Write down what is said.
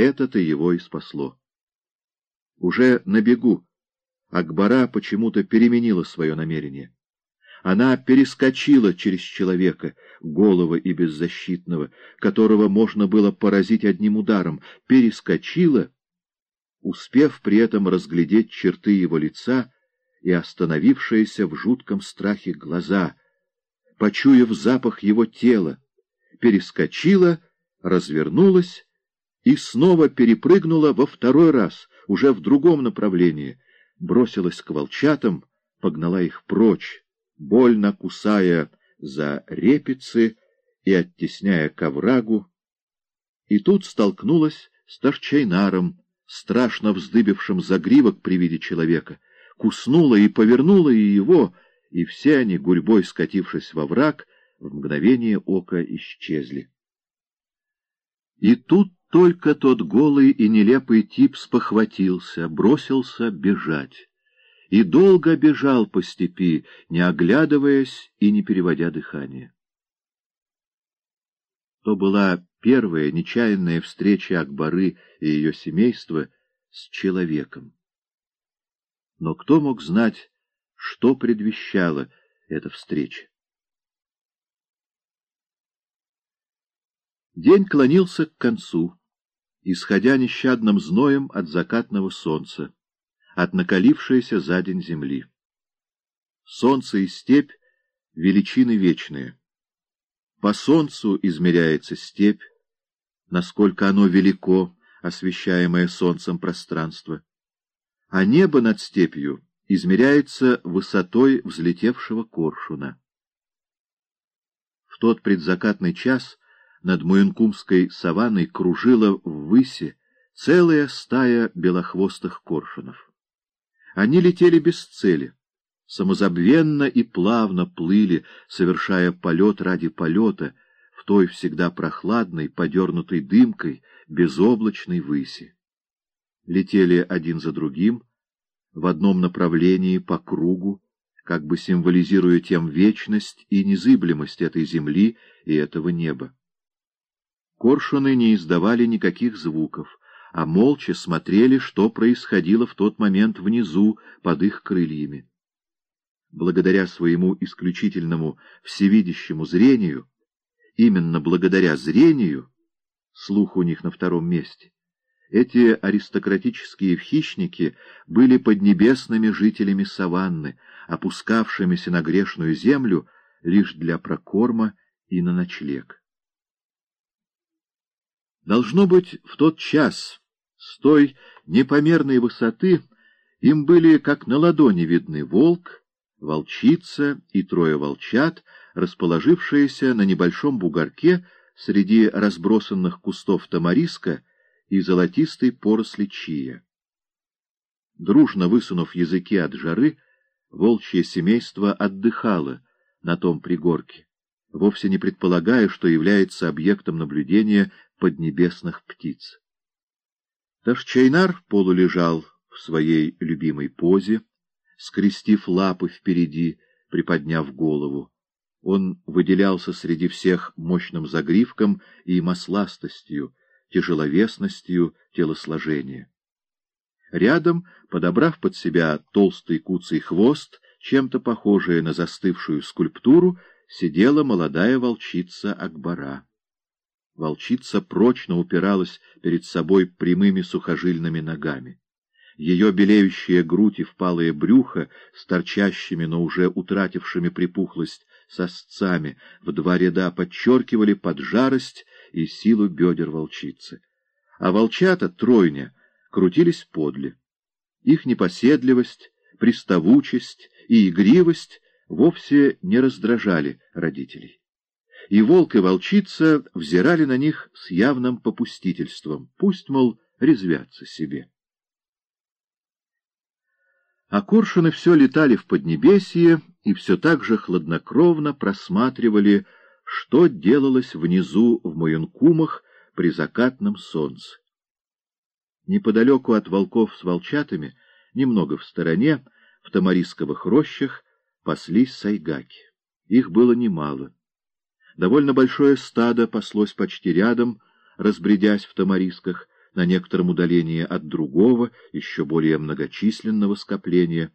Это-то его и спасло. Уже на бегу Акбара почему-то переменила свое намерение. Она перескочила через человека, голого и беззащитного, которого можно было поразить одним ударом, перескочила, успев при этом разглядеть черты его лица и остановившиеся в жутком страхе глаза, почуяв запах его тела, перескочила, развернулась и снова перепрыгнула во второй раз, уже в другом направлении, бросилась к волчатам, погнала их прочь, больно кусая за репицы и оттесняя к оврагу, и тут столкнулась с Ташчайнаром, страшно вздыбившим загривок при виде человека, куснула и повернула и его, и все они, гурьбой скатившись во враг, в мгновение ока исчезли. И тут только тот голый и нелепый тип спохватился, бросился бежать. И долго бежал по степи, не оглядываясь и не переводя дыхание. То была первая нечаянная встреча Акбары и ее семейства с человеком. Но кто мог знать, что предвещала эта встреча? День клонился к концу исходя нещадным зноем от закатного солнца, от накалившейся за день земли. Солнце и степь — величины вечные. По солнцу измеряется степь, насколько оно велико, освещаемое солнцем пространство, а небо над степью измеряется высотой взлетевшего коршуна. В тот предзакатный час над Муинкумской саванной кружила ввыси целая стая белохвостых коршунов. Они летели без цели, самозабвенно и плавно плыли, совершая полет ради полета, в той всегда прохладной, подернутой дымкой, безоблачной выси. Летели один за другим, в одном направлении, по кругу, как бы символизируя тем вечность и незыблемость этой земли и этого неба. Коршуны не издавали никаких звуков, а молча смотрели, что происходило в тот момент внизу, под их крыльями. Благодаря своему исключительному всевидящему зрению, именно благодаря зрению, слух у них на втором месте, эти аристократические хищники были поднебесными жителями саванны, опускавшимися на грешную землю лишь для прокорма и на ночлег. Должно быть, в тот час, с той непомерной высоты, им были как на ладони видны волк, волчица и трое волчат, расположившиеся на небольшом бугорке среди разбросанных кустов тамариска и золотистой поросли чия. Дружно высунув языки от жары, волчье семейство отдыхало на том пригорке, вовсе не предполагая, что является объектом наблюдения поднебесных птиц. Ташчайнар полулежал в своей любимой позе, скрестив лапы впереди, приподняв голову. Он выделялся среди всех мощным загривком и масластостью, тяжеловесностью телосложения. Рядом, подобрав под себя толстый куцый хвост, чем-то похожее на застывшую скульптуру, сидела молодая волчица Акбара. Волчица прочно упиралась перед собой прямыми сухожильными ногами. Ее белеющая грудь и впалое брюхо с торчащими, но уже утратившими припухлость сосцами в два ряда подчеркивали поджарость и силу бедер волчицы. А волчата, тройня, крутились подле. Их непоседливость, приставучесть и игривость вовсе не раздражали родителей и волк и волчица взирали на них с явным попустительством. Пусть, мол, резвятся себе. А коршуны все летали в Поднебесье и все так же хладнокровно просматривали, что делалось внизу в Муянкумах при закатном солнце. Неподалеку от волков с волчатами, немного в стороне, в тамарисковых рощах, паслись сайгаки. Их было немало. Довольно большое стадо паслось почти рядом, разбредясь в тамарисках, на некотором удалении от другого, еще более многочисленного скопления,